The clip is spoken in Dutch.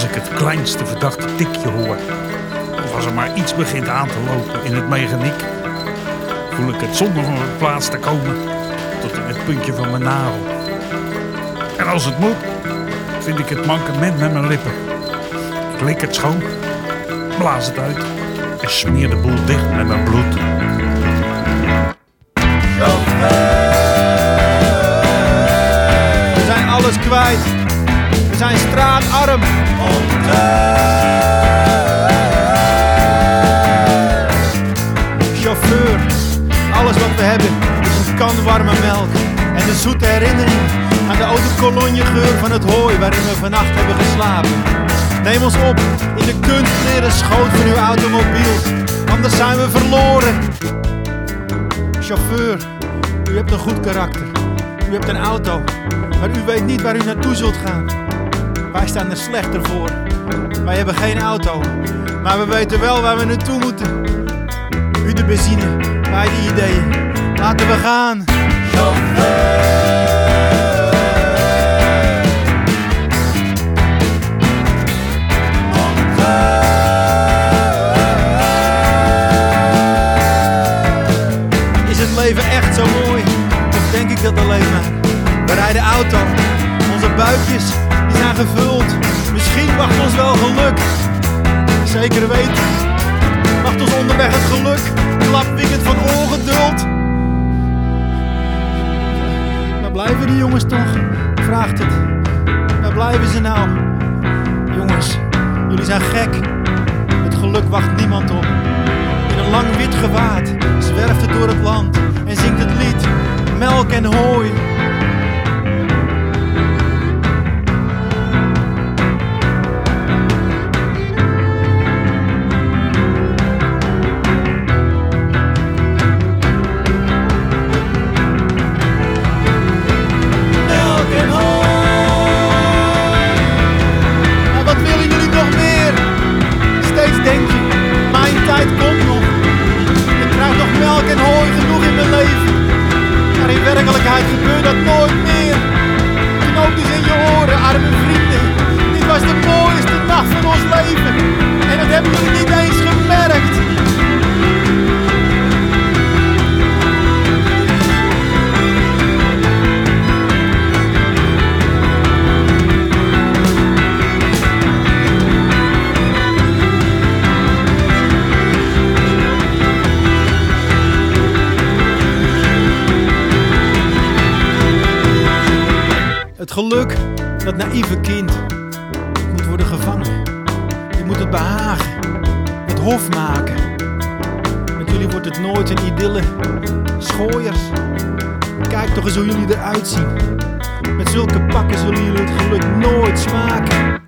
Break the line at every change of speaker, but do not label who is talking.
Als ik het kleinste verdachte tikje hoor, of als er maar iets begint aan te lopen in het mechaniek, voel ik het zonder van mijn plaats te komen tot in het puntje van mijn nagel. En als het moet, vind ik het mankement met mijn lippen. Ik lik het schoon, blaas het uit en smeer de boel dicht met mijn bloed.
We zijn alles kwijt. Zijn straatarm. Chauffeur, alles wat we hebben is een kan warme melk. En de zoete herinnering aan de autokolonjegeur van het hooi waarin we vannacht hebben geslapen. Neem ons op in de kunstleren schoot van uw automobiel, anders zijn we verloren. Chauffeur, u hebt een goed karakter. U hebt een auto, maar u weet niet waar u naartoe zult gaan. Wij staan er slechter voor. Wij hebben geen auto, maar we weten wel waar we naartoe moeten. U de benzine, wij de ideeën. Laten we gaan. Is het leven echt zo mooi? Of denk ik dat alleen maar? We rijden auto, onze buikjes zijn gevuld. Misschien wacht ons wel geluk. Zeker weten, wacht ons onderweg het geluk. Klapwiekend van ongeduld. Waar blijven die jongens toch? Vraagt het. Waar blijven ze nou? Jongens, jullie zijn gek. Het geluk wacht niemand op. In een lang wit gewaad zwerft het door het land en zingt het lied Melk en hooi. In Het geluk, dat naïeve kind, moet worden gevangen. Je moet het behagen, het hof maken. Met jullie wordt het nooit een idylle. Schooiers, kijk toch eens hoe jullie eruit zien. Met zulke pakken zullen jullie het geluk nooit smaken.